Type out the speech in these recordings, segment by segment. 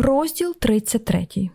Розділ 33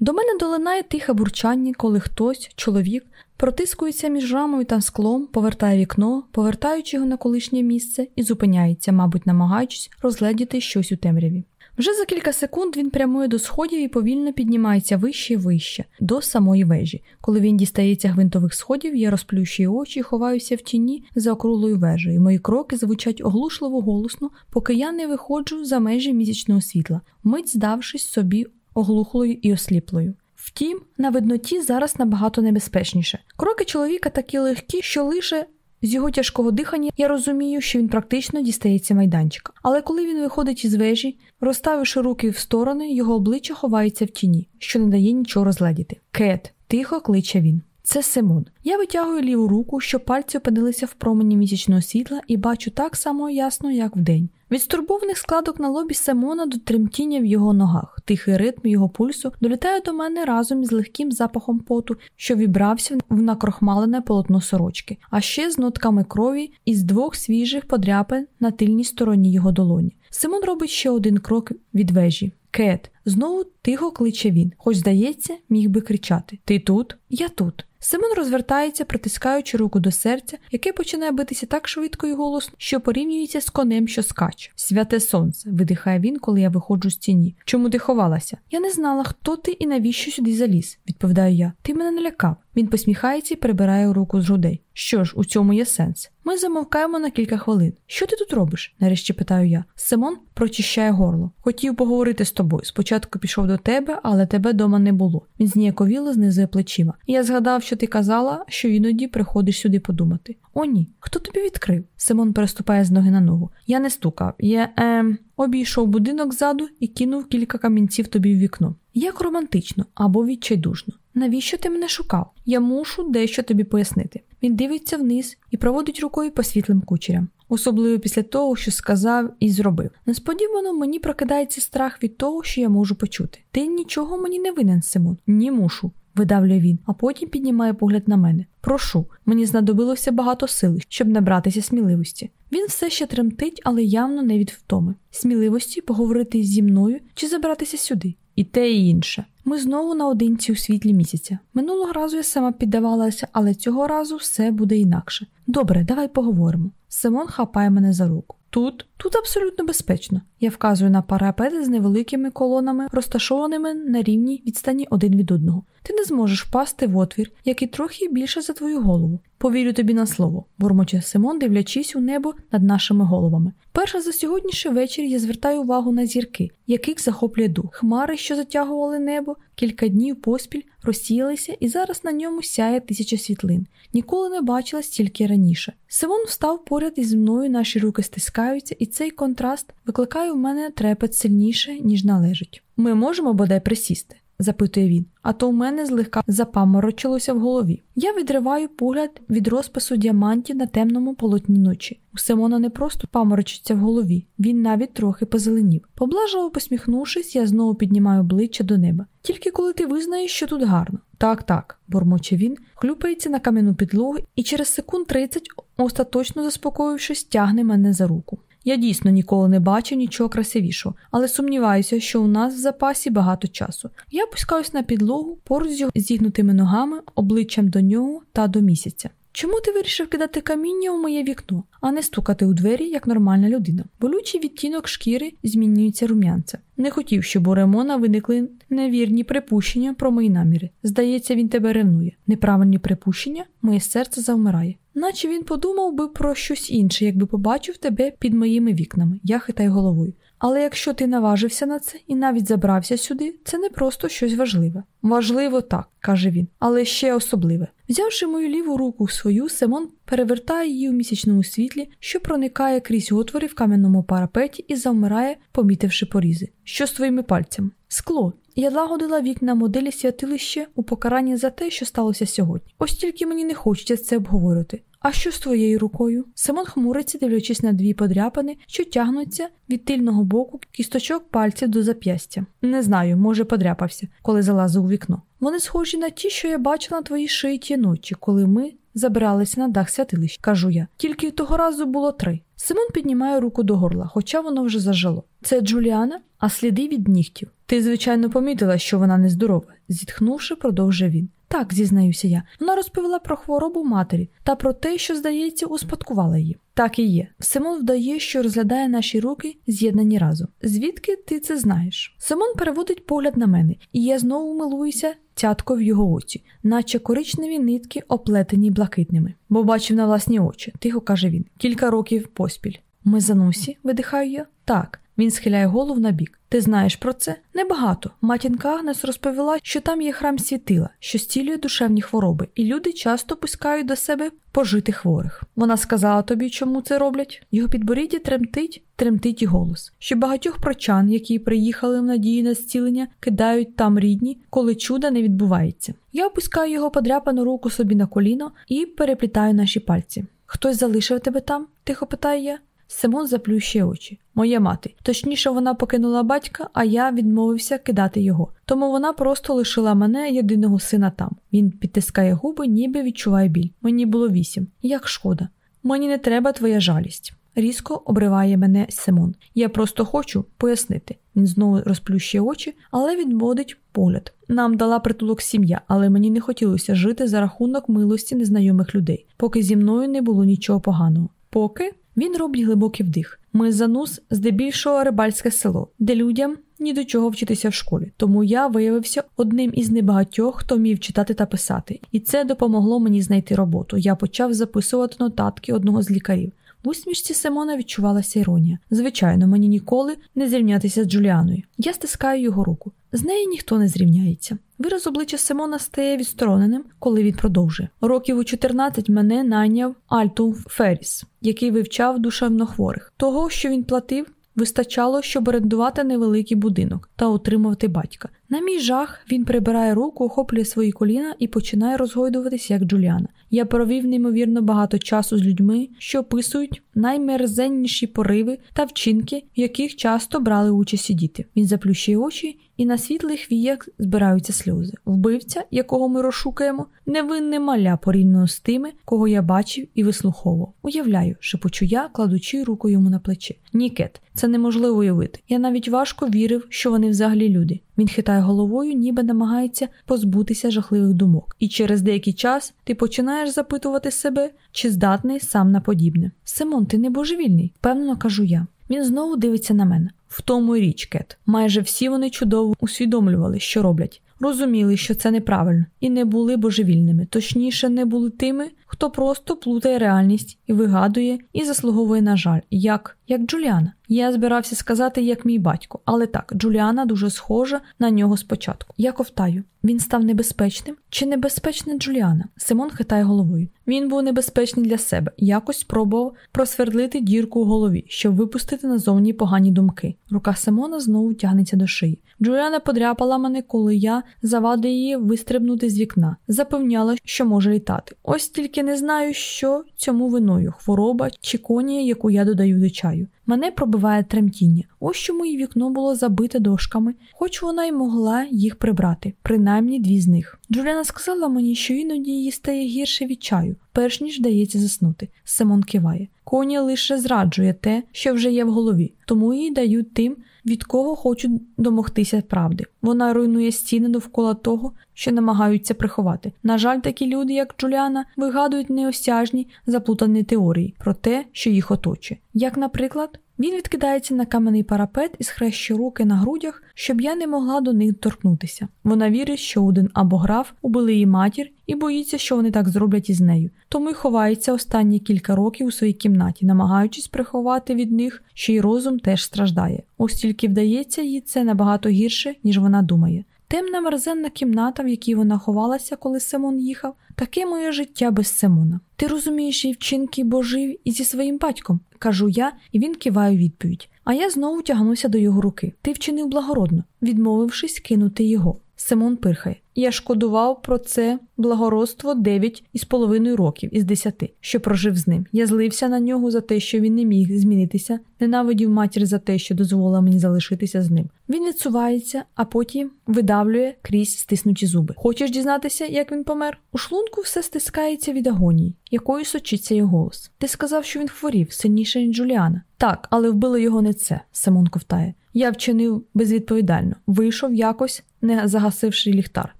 До мене долинає тихе бурчання, коли хтось, чоловік, протискується між рамою та склом, повертає вікно, повертаючи його на колишнє місце, і зупиняється, мабуть, намагаючись розгледіти щось у темряві. Вже за кілька секунд він прямує до сходів і повільно піднімається вище і вище, до самої вежі. Коли він дістається гвинтових сходів, я розплющую очі і ховаюся в тіні за округлою вежею. Мої кроки звучать оглушливо голосно, поки я не виходжу за межі місячного світла, мить здавшись собі оглухлою і осліплою. Втім, на видноті зараз набагато небезпечніше. Кроки чоловіка такі легкі, що лише з його тяжкого дихання я розумію, що він практично дістається майданчика. Але коли він виходить із вежі, розставивши руки в сторони, його обличчя ховається в тіні, що не дає нічого розгледіти. Кет, тихо кличе він. Це Симон. Я витягую ліву руку, щоб пальці опинилися в промені місячного світла, і бачу так само ясно, як вдень. Від стурбованих складок на лобі Симона до тремтіння в його ногах, тихий ритм його пульсу долітає до мене разом із легким запахом поту, що вібрався в накрохмалене полотно сорочки, а ще з нотками крові із двох свіжих подряпин на тильній стороні його долоні. Симон робить ще один крок від вежі. Кет, знову тихо кличе він, хоч, здається, міг би кричати: Ти тут? Я тут. Симон розвертається, притискаючи руку до серця, яке починає битися так швидко і голосно, що порівнюється з конем, що скаче. Святе сонце, видихає він, коли я виходжу з тіні. Чому ти ховалася? Я не знала, хто ти і навіщо сюди заліз, відповідаю я. Ти мене налякав. Він посміхається і прибирає руку з грудей. Що ж, у цьому є сенс. Ми замовкаємо на кілька хвилин. Що ти тут робиш? нарешті питаю я. Симон прочищає горло. Хотів поговорити з тобою. Спочатку пішов до тебе, але тебе дома не було. Він зніяковіло знизує плечима. Я згадав, що ти казала, що іноді приходиш сюди подумати. О, ні. Хто тобі відкрив? Симон переступає з ноги на ногу. Я не стукав. Я ем, обійшов будинок ззаду і кинув кілька камінців тобі в вікно. Як романтично або відчайдушно. Навіщо ти мене шукав? Я мушу дещо тобі пояснити. Він дивиться вниз і проводить рукою по світлим кучерям, особливо після того, що сказав і зробив. Несподівано мені прокидається страх від того, що я можу почути. Ти нічого мені не винен, Симон. Ні, мушу. Видавлює він, а потім піднімає погляд на мене. Прошу, мені знадобилося багато сили, щоб набратися сміливості. Він все ще тремтить, але явно не від втоми. Сміливості поговорити зі мною чи забратися сюди. І те, і інше. Ми знову наодинці у світлі місяця. Минулого разу я сама піддавалася, але цього разу все буде інакше. Добре, давай поговоримо. Симон хапає мене за руку. Тут тут абсолютно безпечно. Я вказую на парапети з невеликими колонами, розташованими на рівній відстані один від одного. Ти не зможеш впасти в отвір, який трохи більше за твою голову. Повірю тобі на слово, бурмоче Симон, дивлячись у небо над нашими головами. Перше за сьогоднішній вечір я звертаю увагу на зірки, яких захоплює дух. Хмари, що затягували небо, кілька днів поспіль розсіялися, і зараз на ньому сяє тисяча світлин. Ніколи не бачила стільки раніше. Симон встав поряд із мною, наші руки стискаються, і цей контраст викликає в мене трепет сильніше, ніж належить. Ми можемо бодай присісти запитує він, а то у мене злегка запаморочилося в голові. Я відриваю погляд від розпису діамантів на темному полотні ночі. У Симона не просто паморочиться в голові, він навіть трохи позеленів. Поблажливо посміхнувшись, я знову піднімаю обличчя до неба. Тільки коли ти визнаєш, що тут гарно. Так, так, бормоче він, хлюпається на кам'яну підлогу і через секунд тридцять, остаточно заспокоївшись, тягне мене за руку. Я дійсно ніколи не бачив нічого красивішого, але сумніваюся, що у нас в запасі багато часу. Я пускаюсь на підлогу поруч з його зігнутими ногами, обличчям до нього та до місяця. Чому ти вирішив кидати каміння у моє вікно, а не стукати у двері як нормальна людина? Болючий відтінок шкіри змінюється рум'янця. Не хотів, щоб у Ремона виникли невірні припущення про мої наміри. Здається, він тебе ревнує. Неправильні припущення, моє серце завмирає. Наче він подумав би про щось інше, якби побачив тебе під моїми вікнами. Я хитаю головою. Але якщо ти наважився на це і навіть забрався сюди, це не просто щось важливе. Важливо так, каже він, але ще особливе. Взявши мою ліву руку в свою, Симон перевертає її у місячному світлі, що проникає крізь отвори в кам'яному парапеті і завмирає, помітивши порізи. Що з твоїми пальцями? Скло. Я лагодила вікна моделі святилище у покаранні за те, що сталося сьогодні. Ось тільки мені не хочеться це обговорювати. А що з твоєю рукою? Симон хмуриться, дивлячись на дві подряпини, що тягнуться від тильного боку кісточок пальців до зап'ястя. Не знаю, може, подряпався, коли залазив у вікно. Вони схожі на ті, що я бачила на твоїй шиї ті ночі, коли ми забиралися на дах святилищ, кажу я. Тільки того разу було три. Симон піднімає руку до горла, хоча воно вже зажило. Це Джуліана, а сліди від нігтів. Ти, звичайно, помітила, що вона нездорова, зітхнувши, продовжує він. Так, зізнаюся я. Вона розповіла про хворобу матері та про те, що, здається, успадкувала її. Так і є. Симон вдає, що розглядає наші руки, з'єднані разом. Звідки ти це знаєш? Симон переводить погляд на мене, і я знову милуюся цятко в його оці, наче коричневі нитки, оплетені блакитними. Бо бачив на власні очі, тихо каже він, кілька років поспіль. Ми занусі, видихаю я. Так, він схиляє голову на бік. Ти знаєш про це? Небагато. Матінка Агнес розповіла, що там є храм світила, що стілює душевні хвороби, і люди часто пускають до себе пожити хворих. Вона сказала тобі, чому це роблять? Його підборіддя тремтить, тремтить і голос. Що багатьох прочан, які приїхали в надії на зцілення, кидають там рідні, коли чуда не відбувається. Я опускаю його подряпану руку собі на коліно і переплітаю наші пальці. Хтось залишив тебе там? тихо питаю я. Симон заплющує очі. Моя мати. Точніше, вона покинула батька, а я відмовився кидати його. Тому вона просто лишила мене єдиного сина там. Він підтискає губи, ніби відчуває біль. Мені було вісім. Як шкода. Мені не треба твоя жалість. Різко обриває мене Симон. Я просто хочу пояснити. Він знову розплющує очі, але відводить погляд. Нам дала притулок сім'я, але мені не хотілося жити за рахунок милості незнайомих людей, поки зі мною не було нічого поганого. Поки він робить глибокий вдих. Ми занус здебільшого рибальське село, де людям ні до чого вчитися в школі. Тому я виявився одним із небагатьох, хто вмів читати та писати, і це допомогло мені знайти роботу. Я почав записувати нотатки одного з лікарів. В усмішці Симона відчувалася іронія. Звичайно, мені ніколи не зрівнятися з Джуліаною. Я стискаю його руку. З неї ніхто не зрівняється. Вираз обличчя Симона стає відстороненим, коли він продовжує. Років у 14 мене найняв Альтум Ферріс, який вивчав душевнохворих. Того, що він платив, вистачало, щоб орендувати невеликий будинок та утримувати батька. На мій жах він прибирає руку, охоплює свої коліна і починає розгойдуватися, як Джуліана. Я провів неймовірно багато часу з людьми, що описують наймерзенніші пориви та вчинки, в яких часто брали участь діти. Він заплющує очі, і на світлих віях збираються сльози. Вбивця, якого ми розшукаємо, невинне маля порівняно з тими, кого я бачив і вислуховував. Уявляю, шепочу я, кладучи руку йому на плече. Ні, Кет, це неможливо уявити. Я навіть важко вірив, що вони взагалі люди. Він хитає головою, ніби намагається позбутися жахливих думок. І через деякий час ти починаєш запитувати себе, чи здатний сам на подібне. Симон, ти не божевільний, впевнено кажу я. Він знову дивиться на мене. В тому річ, Кет. Майже всі вони чудово усвідомлювали, що роблять. Розуміли, що це неправильно, і не були божевільними, точніше, не були тими, хто просто плутає реальність і вигадує і заслуговує на жаль, як як Джуліана. Я збирався сказати, як мій батько, але так, Джуліана дуже схожа на нього спочатку. Я ковтаю. Він став небезпечним чи небезпечна Джуліана? Симон хитає головою. Він був небезпечний для себе, якось спробував просвердлити дірку у голові, щоб випустити назовні погані думки. Рука Симона знову тягнеться до шиї. Джуліана подряпала мене, коли я завадив її вистрибнути з вікна, запевняла, що може літати. Ось тільки не знаю, що цьому виною хвороба чи конія, яку я додаю до чаю. Мене пробиває тремтіння. Ось чому її вікно було забите дошками, хоч вона й могла їх прибрати, принаймні дві з них. Джуліана сказала мені, що іноді їй стає гірше від чаю, перш ніж вдається заснути. Симон киває. Коня лише зраджує те, що вже є в голові, тому їй дають тим, від кого хочуть домогтися правди. Вона руйнує стіни довкола того, що намагаються приховати. На жаль, такі люди, як Джуліана, вигадують неосяжні заплутані теорії про те, що їх оточує. Як, наприклад, він відкидається на кам'яний парапет і схрещує руки на грудях, щоб я не могла до них торкнутися. Вона вірить, що один або граф убили її матір і боїться, що вони так зроблять із нею. Тому й ховається останні кілька років у своїй кімнаті, намагаючись приховати від них, що й розум теж страждає. Ось тільки вдається їй це набагато гірше, ніж вона думає. Темна мерзенна кімната, в якій вона ховалася, коли Симон їхав, таке моє життя без Симона. Ти розумієш її вчинки божив і зі своїм батьком, кажу я, і він киває відповідь. А я знову тягнуся до його руки. Ти вчинив благородно, відмовившись кинути його. Симон пирхає. Я шкодував про це благородство дев'ять із половиною років із десяти, що прожив з ним. Я злився на нього за те, що він не міг змінитися, ненавидів матір за те, що дозволила мені залишитися з ним. Він відсувається, а потім видавлює крізь стиснуті зуби. Хочеш дізнатися, як він помер? У шлунку все стискається від агонії, якою сочиться його голос. Ти сказав, що він хворів сильніше, ніж Джуліана. Так, але вбило його не це, Симон ковтає. Я вчинив безвідповідально, вийшов якось, не загасивши ліхтар.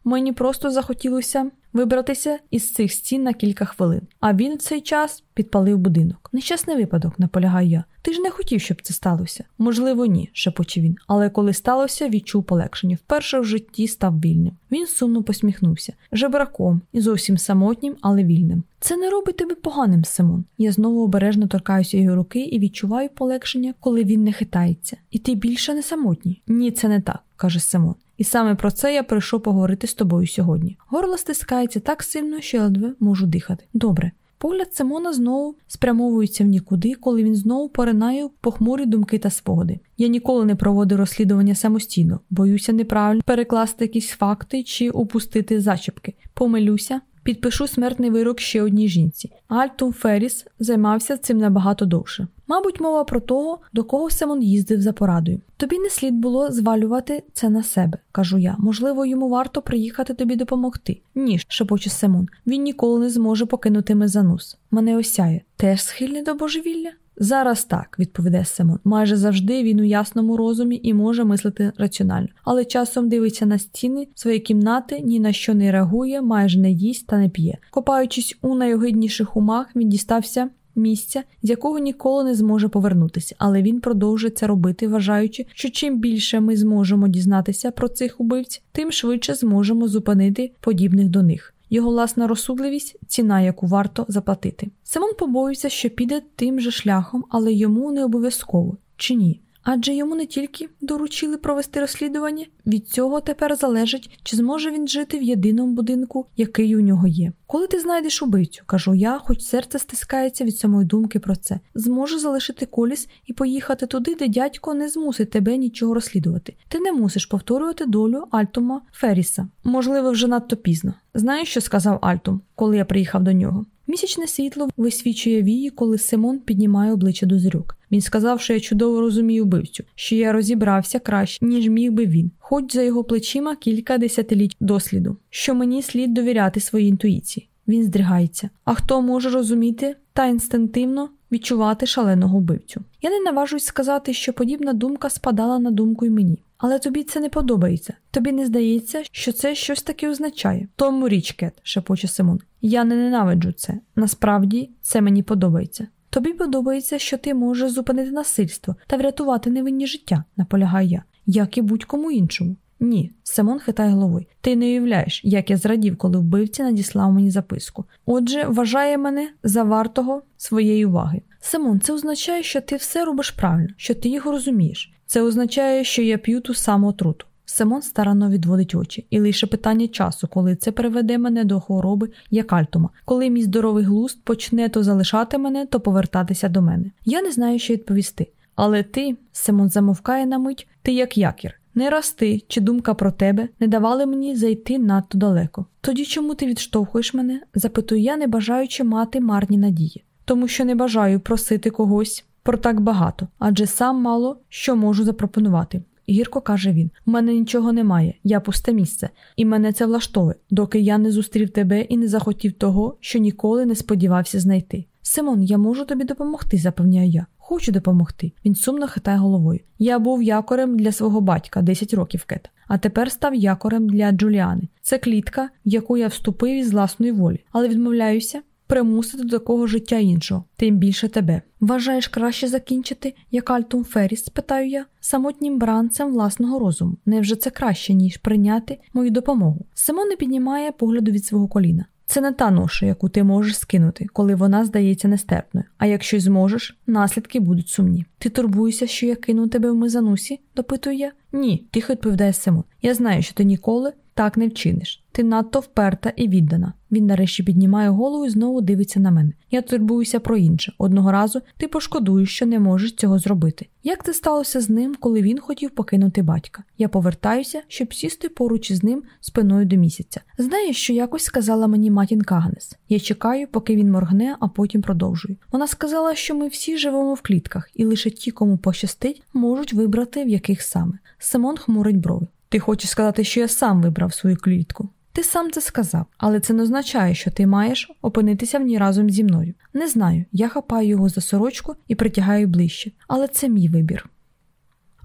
Мені просто захотілося вибратися із цих стін на кілька хвилин, а він в цей час підпалив будинок. Нещасний випадок, наполягаю я. Ти ж не хотів, щоб це сталося? Можливо, ні, шепоче він. Але коли сталося, відчув полегшення. Вперше в житті став вільним. Він сумно посміхнувся, жебраком і зовсім самотнім, але вільним. Це не робить тебе поганим, Симон. Я знову обережно торкаюся його руки і відчуваю полегшення, коли він не хитається. І ти більше не самотній. Ні, це не так, каже Симон. І саме про це я прийшов поговорити з тобою сьогодні. Горло стискається так сильно, що я ледве можу дихати. Добре. Погляд Симона знову спрямовується в нікуди, коли він знову поринає похмурі думки та спогади. Я ніколи не проводив розслідування самостійно, боюся неправильно перекласти якісь факти чи упустити зачіпки. Помилюся, підпишу смертний вирок ще одній жінці. Альтум Ферріс займався цим набагато довше. Мабуть, мова про того, до кого Симон їздив за порадою. Тобі не слід було звалювати це на себе, кажу я. Можливо, йому варто приїхати тобі допомогти. Ні, шепоче Симон. Він ніколи не зможе покинути мезанус. Мене осяє. Теж схильний до божевілля? Зараз так, відповідає Симон. Майже завжди він у ясному розумі і може мислити раціонально, але часом дивиться на стіни своєї кімнати, ні на що не реагує, майже не їсть та не п'є. Копаючись у найогидніших умах, він дістався місця, з якого ніколи не зможе повернутися, але він продовжує це робити, вважаючи, що чим більше ми зможемо дізнатися про цих убивць, тим швидше зможемо зупинити подібних до них. Його власна розсудливість ціна, яку варто заплатити. Симон побоюється, що піде тим же шляхом, але йому не обов'язково чи ні. Адже йому не тільки доручили провести розслідування, від цього тепер залежить, чи зможе він жити в єдиному будинку, який у нього є. Коли ти знайдеш убивцю, кажу я, хоч серце стискається від самої думки про це, зможу залишити коліс і поїхати туди, де дядько не змусить тебе нічого розслідувати. Ти не мусиш повторювати долю Альтума Ферріса. Можливо, вже надто пізно. Знаєш, що сказав Альтум, коли я приїхав до нього? Місячне світло висвічує вії, коли Симон піднімає обличчя до зрюк. Він сказав, що я чудово розумію вбивцю, що я розібрався краще, ніж міг би він, хоч за його плечима кілька десятиліть досліду, що мені слід довіряти своїй інтуїції. Він здригається. А хто може розуміти та інстинктивно відчувати шаленого вбивцю? Я не наважусь сказати, що подібна думка спадала на думку й мені. Але тобі це не подобається. Тобі не здається, що це щось таке означає. У тому й річ, Кет, шепоче Симон. Я не ненавиджу це. Насправді це мені подобається. Тобі подобається, що ти можеш зупинити насильство та врятувати невинні життя, наполягаю я, як і будь-кому іншому. Ні, Симон хитає головою. Ти не уявляєш, як я зрадів, коли вбивця надіслав мені записку. Отже, вважає мене за вартого своєї уваги. Симон, це означає, що ти все робиш правильно, що ти його розумієш. Це означає, що я п'ю ту саму отруту. Симон старанно відводить очі, і лише питання часу, коли це приведе мене до хвороби, як альтума, коли мій здоровий глузд почне то залишати мене, то повертатися до мене. Я не знаю, що відповісти. Але ти, Симон замовкає на мить, ти як якір. Не рости чи думка про тебе не давали мені зайти надто далеко. Тоді чому ти відштовхуєш мене? запитую я, не бажаючи мати марні надії, тому що не бажаю просити когось про так багато, адже сам мало що можу запропонувати. Гірко каже він: У мене нічого немає, я пусте місце, і мене це влаштовує, доки я не зустрів тебе і не захотів того, що ніколи не сподівався знайти. Симон, я можу тобі допомогти, запевняю я. Хочу допомогти. Він сумно хитає головою. Я був якорем для свого батька 10 років кет, а тепер став якорем для Джуліани. Це клітка, в яку я вступив із власної волі, але відмовляюся примусити до такого життя іншого, тим більше тебе. Вважаєш краще закінчити, як Альтум Ферріс, питаю я, самотнім бранцем власного розуму. Невже це краще, ніж прийняти мою допомогу? Симон не піднімає погляду від свого коліна. Це не та ноша, яку ти можеш скинути, коли вона здається нестерпною. А якщо зможеш, наслідки будуть сумні. Ти турбуєшся, що я кину тебе в мизанусі? допитую я. Ні, тихо відповідає Симон. Я знаю, що ти ніколи Так не вчиниш. Ти надто вперта і віддана. Він нарешті піднімає голову і знову дивиться на мене. Я турбуюся про інше. Одного разу ти пошкодуєш, що не можеш цього зробити. Як це сталося з ним, коли він хотів покинути батька? Я повертаюся, щоб сісти поруч із ним спиною до місяця. Знаєш, що якось сказала мені матінка Агнес. Я чекаю, поки він моргне, а потім продовжую. Вона сказала, що ми всі живемо в клітках, і лише ті, кому пощастить, можуть вибрати в яких саме. Симон хмурить брови. Ти хочеш сказати, що я сам вибрав свою клітку? Ти сам це сказав, але це не означає, що ти маєш опинитися в ній разом зі мною. Не знаю, я хапаю його за сорочку і притягаю ближче, але це мій вибір.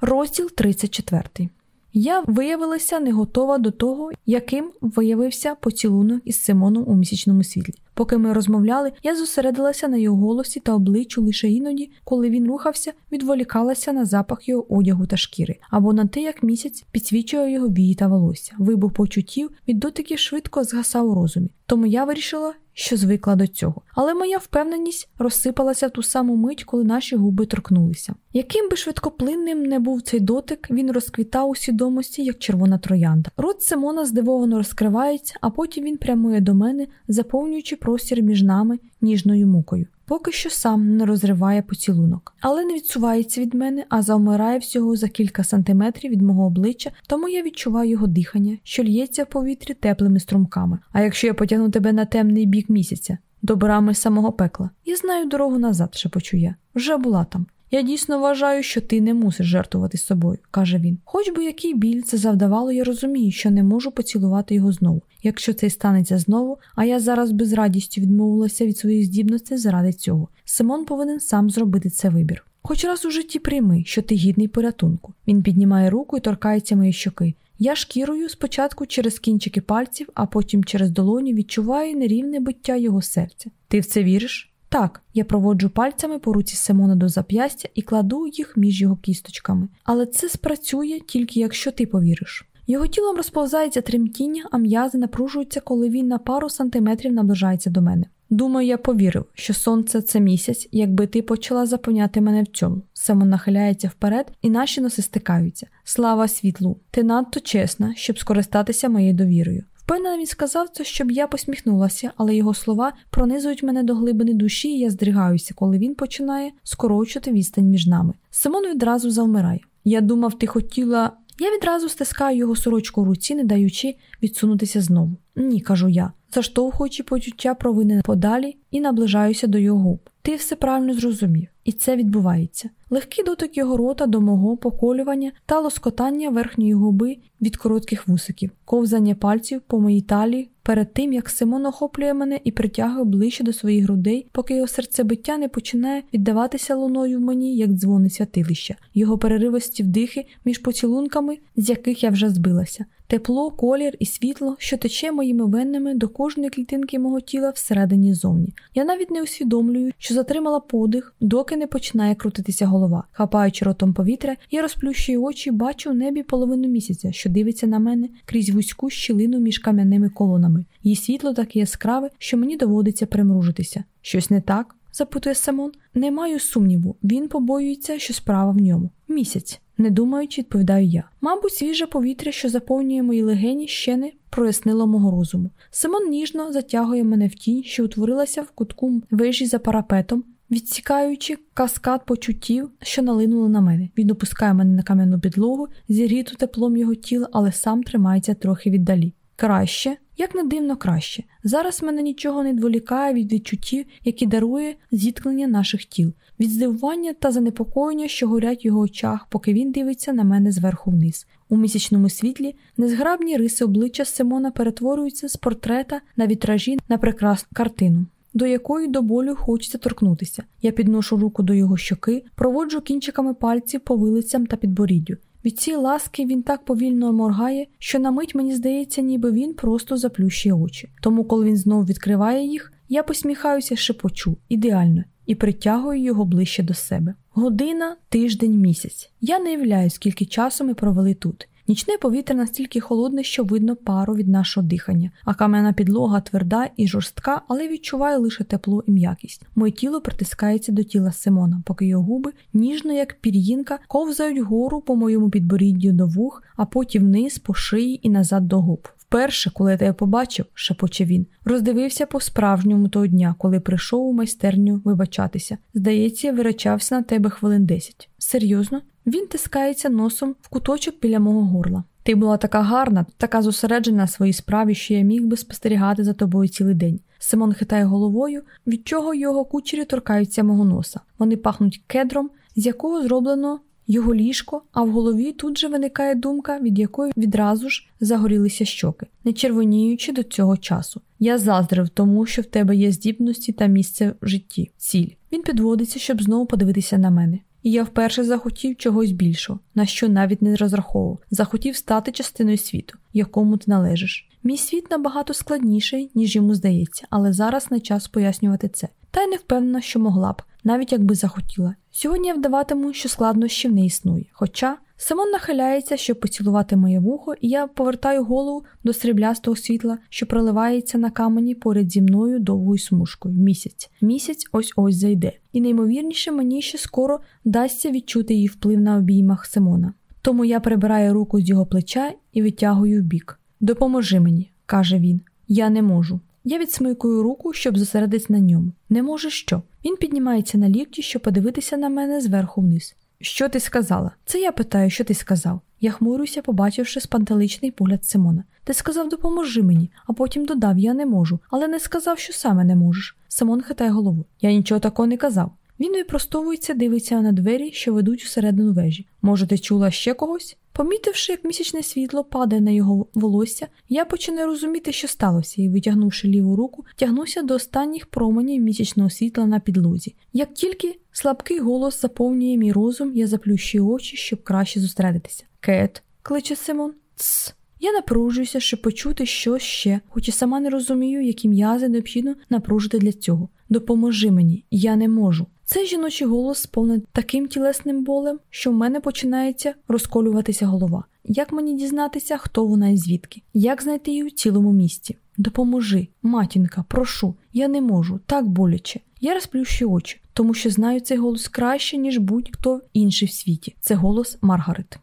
Розділ 34 я виявилася не готова до того, яким виявився поцілунок із Симоном у місячному світлі. Поки ми розмовляли, я зосередилася на його голосі та обличчю лише іноді, коли він рухався, відволікалася на запах його одягу та шкіри, або на те, як місяць підсвічує його вії та волосся. Вибух почуттів від дотиків швидко згасав у розумі. Тому я вирішила, що звикла до цього. Але моя впевненість розсипалася в ту саму мить, коли наші губи торкнулися. Яким би швидкоплинним не був цей дотик, він розквітав у свідомості, як червона троянда. Рот Симона здивовано розкривається, а потім він прямує до мене, заповнюючи простір між нами ніжною мукою. Поки що сам не розриває поцілунок, але не відсувається від мене, а завмирає всього за кілька сантиметрів від мого обличчя, тому я відчуваю його дихання, що л'ється в повітрі теплими струмками. А якщо я потягну тебе на темний бік місяця, до брами самого пекла, я знаю дорогу назад, шепочу я. Вже була там. Я дійсно вважаю, що ти не мусиш жертвувати собою, каже він. Хоч би який біль це завдавало, я розумію, що не можу поцілувати його знову. Якщо це станеться знову, а я зараз без радістю відмовилася від своїх здібностей заради цього. Симон повинен сам зробити це вибір. Хоч раз у житті прийми, що ти гідний порятунку. Він піднімає руку і торкається мої щоки. Я шкірою спочатку через кінчики пальців, а потім через долоні відчуваю нерівне биття його серця. Ти в це віриш? Так, я проводжу пальцями по руці Симона до зап'ястя і кладу їх між його кісточками. Але це спрацює тільки якщо ти повіриш. Його тілом розповзається тремтіння, а м'язи напружуються, коли він на пару сантиметрів наближається до мене. Думаю, я повірив, що сонце це місяць, якби ти почала запевняти мене в цьому. Симон нахиляється вперед, і наші носи стикаються. Слава світлу! Ти надто чесна, щоб скористатися моєю довірою. Впевнена, він сказав це, щоб я посміхнулася, але його слова пронизують мене до глибини душі, і я здригаюся, коли він починає скорочувати відстань між нами. Симон відразу завмирає. Я думав, ти хотіла. Я відразу стискаю його сорочку в руці, не даючи відсунутися знову. Ні, кажу я, заштовхуючи почуття провини подалі і наближаюся до його губ. Ти все правильно зрозумів, і це відбувається. Легкий дотик його рота до мого поколювання та лоскотання верхньої губи від коротких вусиків, ковзання пальців по моїй талії перед тим, як Симон охоплює мене і притягує ближче до своїх грудей, поки його серцебиття не починає віддаватися луною в мені, як дзвони святилища, його переривості вдихи між поцілунками, з яких я вже збилася. Тепло, колір і світло, що тече моїми венними до кожної клітинки мого тіла всередині зовні. Я навіть не усвідомлюю, що затримала подих, доки не починає крутитися голова. Хапаючи ротом повітря, я розплющую очі, бачу в небі половину місяця, що дивиться на мене крізь вузьку щілину між кам'яними колонами. Її світло таке яскраве, що мені доводиться примружитися. Щось не так? запитує Самон. Не маю сумніву, він побоюється, що справа в ньому. Місяць. Не думаючи, відповідаю я. Мабуть, свіже повітря, що заповнює мої легені, ще не прояснило мого розуму. Симон ніжно затягує мене в тінь, що утворилася в кутку вежі за парапетом, відсікаючи каскад почуттів, що налинули на мене. Він опускає мене на кам'яну підлогу, зігріту теплом його тіла, але сам тримається трохи віддалі. Краще, як не дивно краще. Зараз мене нічого не відволікає від відчуттів, які дарує зіткнення наших тіл, від здивування та занепокоєння, що горять його очах, поки він дивиться на мене зверху вниз. У місячному світлі незграбні риси обличчя Симона перетворюються з портрета на вітражі на прекрасну картину. До якої до болю хочеться торкнутися. Я підношу руку до його щоки, проводжу кінчиками пальців по вилицям та підборіддю. Від цієї ласки він так повільно моргає, що на мить мені здається, ніби він просто заплющує очі. Тому, коли він знову відкриває їх, я посміхаюся шепочу ідеально і притягую його ближче до себе. Година, тиждень, місяць. Я не являю, скільки часу ми провели тут. Нічне повітря настільки холодне, що видно пару від нашого дихання, а кам'яна підлога тверда і жорстка, але відчуваю лише тепло і м'якість. Моє тіло притискається до тіла Симона, поки його губи, ніжно, як пір'їнка, ковзають гору по моєму підборіддю до вух, а потім вниз по шиї і назад до губ. Вперше, коли я тебе побачив, шепоче він, роздивився по справжньому того дня, коли прийшов у майстерню вибачатися. Здається, я вирачався на тебе хвилин десять. Серйозно? Він тискається носом в куточок біля мого горла. Ти була така гарна, така зосереджена на своїй справі, що я міг би спостерігати за тобою цілий день. Симон хитає головою, від чого його кучері торкаються мого носа. Вони пахнуть кедром, з якого зроблено його ліжко, а в голові тут же виникає думка, від якої відразу ж загорілися щоки, не червоніючи до цього часу. Я заздрив тому, що в тебе є здібності та місце в житті, ціль. Він підводиться, щоб знову подивитися на мене. І я вперше захотів чогось більшого, на що навіть не розраховував. Захотів стати частиною світу, якому ти належиш. Мій світ набагато складніший, ніж йому здається, але зараз не час пояснювати це. Та й не впевнена, що могла б, навіть якби захотіла. Сьогодні я вдаватиму, що складнощів не існує. Хоча Симон нахиляється, щоб поцілувати моє вухо, і я повертаю голову до сріблястого світла, що проливається на камені поряд зі мною довгою смужкою. Місяць. Місяць ось ось зайде. І неймовірніше мені ще скоро вдасться відчути її вплив на обіймах Симона. Тому я прибираю руку з його плеча і витягую бік. Допоможи мені, каже він. Я не можу. Я відсмикую руку, щоб зосередитись на ньому. Не може що. Він піднімається на лікті, щоб подивитися на мене зверху вниз. Що ти сказала? Це я питаю, що ти сказав. Я хмурюся, побачивши спантеличний погляд Симона. Ти сказав, допоможи мені, а потім додав я не можу, але не сказав, що саме не можеш. Симон хитає голову. Я нічого такого не казав. Він випростовується, дивиться на двері, що ведуть всередину вежі. Може, ти чула ще когось? Помітивши, як місячне світло падає на його волосся, я починаю розуміти, що сталося, і, витягнувши ліву руку, тягнуся до останніх променів місячного світла на підлозі. Як тільки слабкий голос заповнює мій розум, я заплющую очі, щоб краще зосередитися. Кет, кличе Симон. Тсс. Я напружуюся, щоб почути щось ще, хоч і сама не розумію, які м'язи необхідно напружити для цього. Допоможи мені, я не можу. Цей жіночий голос сповнений таким тілесним болем, що в мене починається розколюватися голова. Як мені дізнатися, хто вона і звідки? Як знайти її у цілому місті? Допоможи, матінка, прошу, я не можу, так боляче. Я розплющую очі, тому що знаю цей голос краще, ніж будь-хто інший в світі. Це голос Маргарет.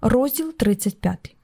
Розділ 35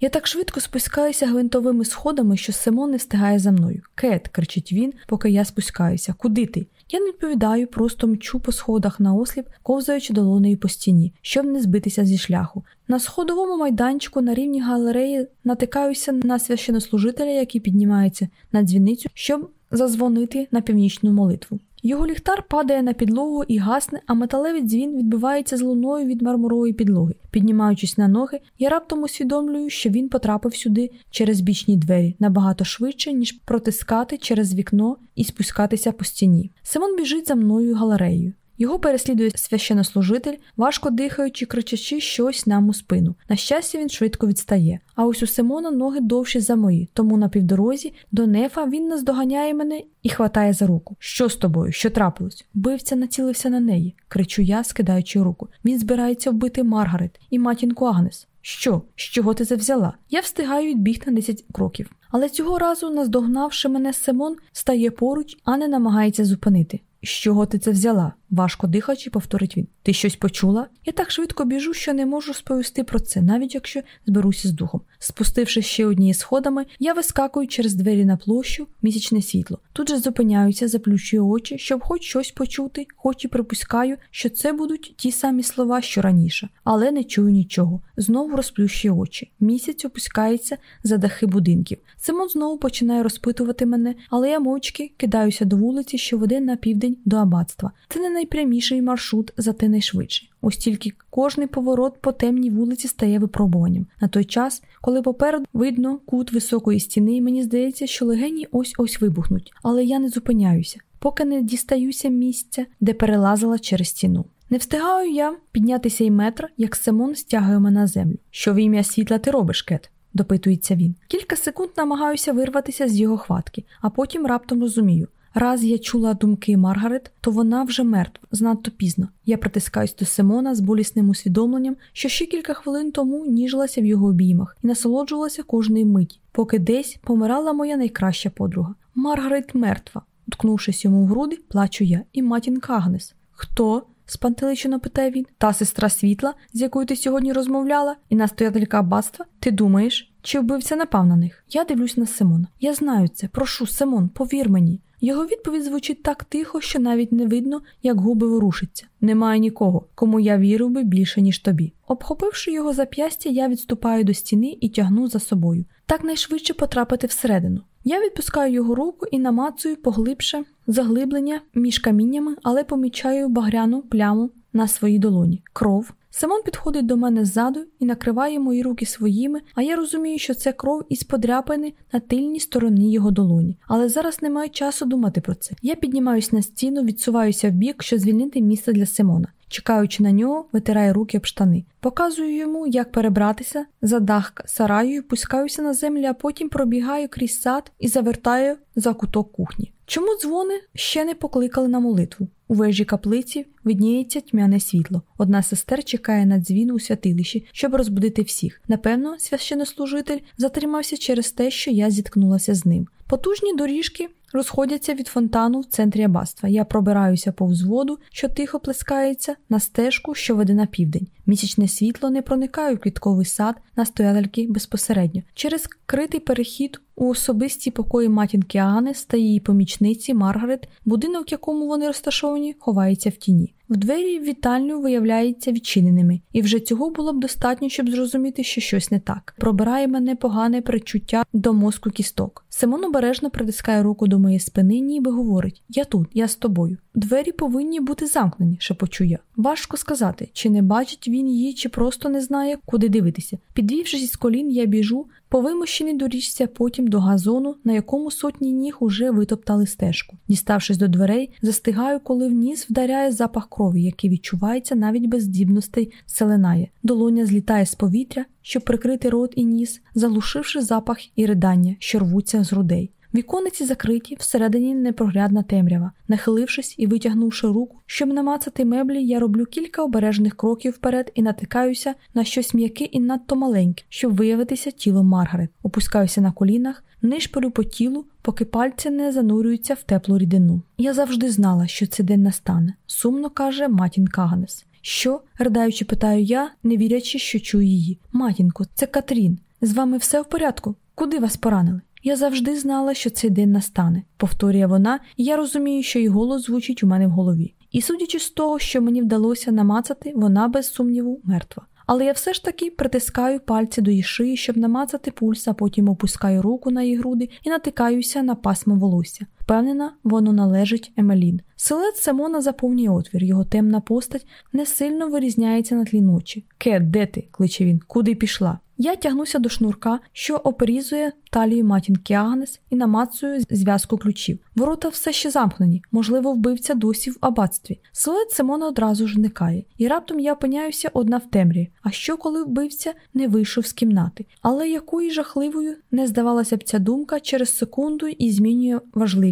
я так швидко спускаюся гвинтовими сходами, що Симон не встигає за мною. Кет, кричить він, поки я спускаюся. Куди ти? Я не відповідаю, просто мчу по сходах на осліп, ковзаючи долонею по стіні, щоб не збитися зі шляху. На сходовому майданчику на рівні галереї натикаюся на священнослужителя, який піднімається на дзвіницю, щоб зазвонити на північну молитву. Його ліхтар падає на підлогу і гасне, а металевий дзвін відбивається з луною від мармурової підлоги. Піднімаючись на ноги, я раптом усвідомлюю, що він потрапив сюди через бічні двері набагато швидше, ніж протискати через вікно і спускатися по стіні. Симон біжить за мною галереєю. Його переслідує священнослужитель, важко дихаючи, кричачи щось нам у спину. На щастя, він швидко відстає. А ось у Симона ноги довші за мої, тому на півдорозі до нефа він наздоганяє мене і хватає за руку. Що з тобою? Що трапилось? Бивця націлився на неї, кричу я, скидаючи руку. Він збирається вбити Маргарет і матінку Агнес. Що? З чого ти це взяла? Я встигаю відбігти на 10 кроків. Але цього разу, наздогнавши мене, Симон стає поруч, а не намагається зупинити. З чого ти це взяла? важко дихаючи, повторить він. Ти щось почула? Я так швидко біжу, що не можу сповісти про це, навіть якщо зберуся з духом. Спустивши ще однією сходами, я вискакую через двері на площу місячне світло. Тут же зупиняюся, заплющую очі, щоб хоч щось почути, хоч і припускаю, що це будуть ті самі слова, що раніше, але не чую нічого. Знову розплющую очі. Місяць опускається за дахи будинків. Симон знову починає розпитувати мене, але я мовчки кидаюся до вулиці, що веде на південь до аббатства. Це не найпряміший маршрут, зате найшвидший. Ось тільки кожний поворот по темній вулиці стає випробуванням. На той час, коли попереду видно кут високої стіни, мені здається, що легені ось ось вибухнуть, але я не зупиняюся, поки не дістаюся місця, де перелазила через стіну. Не встигаю я піднятися й метр, як Симон стягує мене на землю. Що в ім'я світла ти робиш, Кет? допитується він. Кілька секунд намагаюся вирватися з його хватки, а потім раптом розумію. Раз я чула думки Маргарет, то вона вже мертва, знадто пізно. Я притискаюсь до Симона з болісним усвідомленням, що ще кілька хвилин тому ніжилася в його обіймах і насолоджувалася кожної миті, поки десь помирала моя найкраща подруга. Маргарет мертва. Уткнувшись йому в груди, плачу я, і матінка Агнес. Хто? спантеличено питає він. Та сестра світла, з якою ти сьогодні розмовляла, і настоятелька аббатства? Ти думаєш? чи вбивця напав на них? Я дивлюсь на Симона. Я знаю це. Прошу, Симон, повір мені. Його відповідь звучить так тихо, що навіть не видно, як губи ворушаться. Немає нікого, кому я вірив би більше, ніж тобі. Обхопивши його зап'ястя, я відступаю до стіни і тягну за собою. Так найшвидше потрапити всередину. Я відпускаю його руку і намацую поглибше заглиблення між каміннями, але помічаю багряну пляму на своїй долоні. Кров. Симон підходить до мене ззаду і накриває мої руки своїми, а я розумію, що це кров із подряпини на тильній стороні його долоні. Але зараз немає часу думати про це. Я піднімаюсь на стіну, відсуваюся в бік, щоб звільнити місце для Симона. Чекаючи на нього, витираю руки об штани. Показую йому, як перебратися за дах сараю, пускаюся на землю, а потім пробігаю крізь сад і завертаю за куток кухні. Чому дзвони ще не покликали на молитву? У вежі каплиці видніється тьмяне світло. Одна сестер чекає на дзвін у святилищі, щоб розбудити всіх. Напевно, священнослужитель затримався через те, що я зіткнулася з ним. Потужні доріжки розходяться від фонтану в центрі аббатства. Я пробираюся повз воду, що тихо плескається, на стежку, що веде на південь. Місячне світло не проникає в квітковий сад на стояльки безпосередньо. Через критий перехід у особисті покої матінки Агнес та її помічниці Маргарет, будинок, в якому вони розташовані, ховається в тіні. В двері в вітальню виявляються відчиненими, і вже цього було б достатньо, щоб зрозуміти, що щось не так. Пробирає мене погане причуття до мозку кісток. Симон обережно притискає руку до моєї спини, ніби говорить: Я тут, я з тобою. Двері повинні бути замкнені, шепочу я. Важко сказати, чи не бачить він її, чи просто не знає, куди дивитися. Підвівшись із колін, я біжу по вимощеній доріжці, потім до газону, на якому сотні ніг уже витоптали стежку. Діставшись до дверей, застигаю, коли в ніс вдаряє запах крові, який відчувається навіть без здібностей селенає. Долоня злітає з повітря, щоб прикрити рот і ніс, заглушивши запах і ридання, що рвуться з грудей. Вікониці закриті, всередині непроглядна темрява. Нахилившись і витягнувши руку, щоб намацати меблі, я роблю кілька обережних кроків вперед і натикаюся на щось м'яке і надто маленьке, щоб виявитися тілом Маргарет. Опускаюся на колінах, нишпорю по тілу, поки пальці не занурюються в теплу рідину. Я завжди знала, що цей день настане, сумно каже матін Каганес. Що? ридаючи, питаю я, не вірячи, що чую її. Матінко, це Катрін. З вами все в порядку? Куди вас поранили? Я завжди знала, що цей день настане, повторює вона, і я розумію, що її голос звучить у мене в голові. І судячи з того, що мені вдалося намацати, вона без сумніву мертва. Але я все ж таки притискаю пальці до її шиї, щоб намацати пульс, а потім опускаю руку на її груди і натикаюся на пасмо волосся. Впевнена, воно належить Емелін. Силет Симона заповнює отвір, його темна постать не сильно вирізняється на тлі ночі. Кет, де ти? кличе він, куди пішла? Я тягнуся до шнурка, що оперізує талію матінки Агнес і намацую зв'язку ключів. Ворота все ще замкнені, можливо, вбивця досі в аббатстві. Силует Симона одразу ж зникає, і раптом я опиняюся одна в темрі. А що, коли вбивця не вийшов з кімнати? Але якою жахливою не здавалася б ця думка через секунду і змінює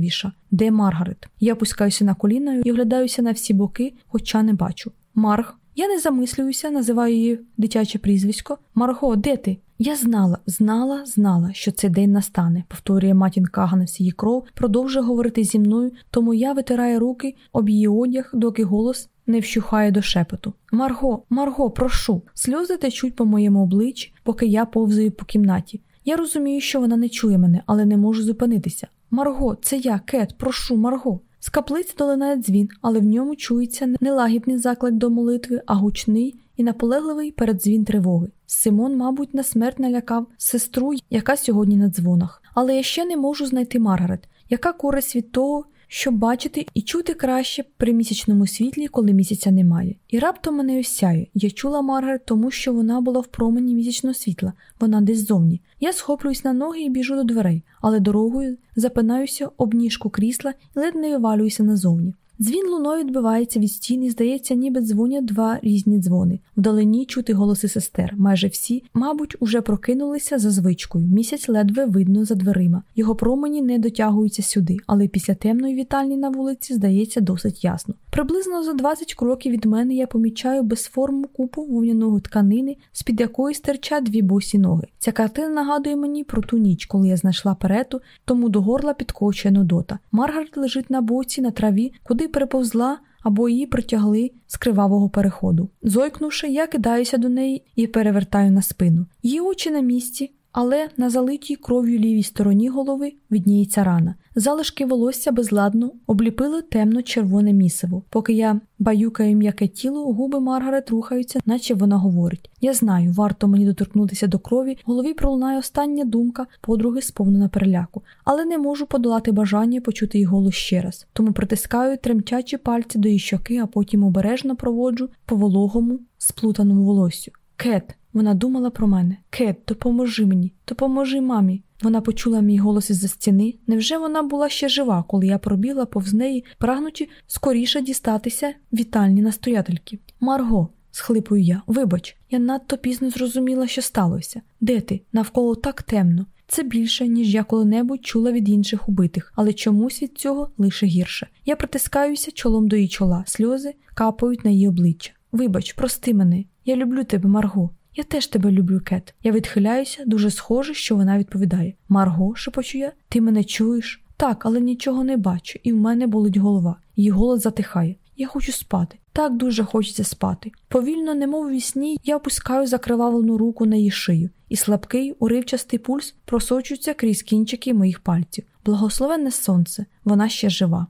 важливіша. Де Маргарет? Я опускаюся на коліна і оглядаюся на всі боки, хоча не бачу. Марг я не замислююся, називаю її дитяче прізвисько. Марго, де ти? Я знала, знала, знала, що цей день настане, повторює матінка Ганес її кров, продовжує говорити зі мною, тому я витираю руки об її одяг, доки голос не вщухає до шепоту. Марго, Марго, прошу. Сльози течуть по моєму обличчі, поки я повзаю по кімнаті. Я розумію, що вона не чує мене, але не можу зупинитися. Марго, це я, Кет, прошу, Марго. З каплиці долинає дзвін, але в ньому чується не лагідний заклик до молитви, а гучний і наполегливий передзвін тривоги. Симон, мабуть, на смерть налякав сестру, яка сьогодні на дзвонах. Але я ще не можу знайти Маргарет, яка користь від того, щоб бачити і чути краще при місячному світлі, коли місяця немає. І раптом мене осяє. Я чула Маргарет, тому що вона була в промені місячного світла, вона десь зовні. Я схоплююсь на ноги і біжу до дверей, але дорогою запинаюся об ніжку крісла і ледь не вивалююся назовні. Дзвін луною відбивається від стін і здається, ніби дзвонять два різні дзвони. Вдалині чути голоси сестер. Майже всі, мабуть, уже прокинулися за звичкою. Місяць ледве видно за дверима. Його промені не дотягуються сюди, але після темної вітальні на вулиці здається досить ясно. Приблизно за 20 кроків від мене я помічаю безформу купу вовняного тканини, з-під якої стирчать дві босі ноги. Ця картина нагадує мені про ту ніч, коли я знайшла перету, тому до горла підкочує Нудота. Маргарет лежить на боці на траві, куди переповзла. Або її притягли з кривавого переходу. Зойкнувши, я кидаюся до неї і перевертаю на спину. Її очі на місці, але на залитій кров'ю лівій стороні голови відніється рана. Залишки волосся безладно обліпили темно-червоне місиво. Поки я баюкаю м'яке тіло, губи Маргарет рухаються, наче вона говорить. Я знаю, варто мені доторкнутися до крові, голові пролунає остання думка, подруги сповнена переляку, але не можу подолати бажання почути її голос ще раз. Тому притискаю тремтячі пальці до її щоки, а потім обережно проводжу по вологому, сплутаному волоссю. Кет, вона думала про мене. Кет, допоможи мені, допоможи мамі. Вона почула мій голос із за стіни. Невже вона була ще жива, коли я пробігла повз неї, прагнучи скоріше дістатися вітальні настоятельки? Марго, схлипую я, вибач, я надто пізно зрозуміла, що сталося. Де ти? Навколо так темно. Це більше, ніж я коли-небудь чула від інших убитих, але чомусь від цього лише гірше. Я притискаюся чолом до її чола, сльози капають на її обличчя. Вибач, прости мене, я люблю тебе, Марго. Я теж тебе люблю, Кет. Я відхиляюся, дуже схоже, що вона відповідає. Марго, шепочу я, ти мене чуєш? Так, але нічого не бачу, і в мене болить голова. Її голос затихає. Я хочу спати. Так дуже хочеться спати. Повільно, немов у сні, я опускаю закривавлену руку на її шию, і слабкий, уривчастий пульс просочується крізь кінчики моїх пальців. Благословенне сонце, вона ще жива.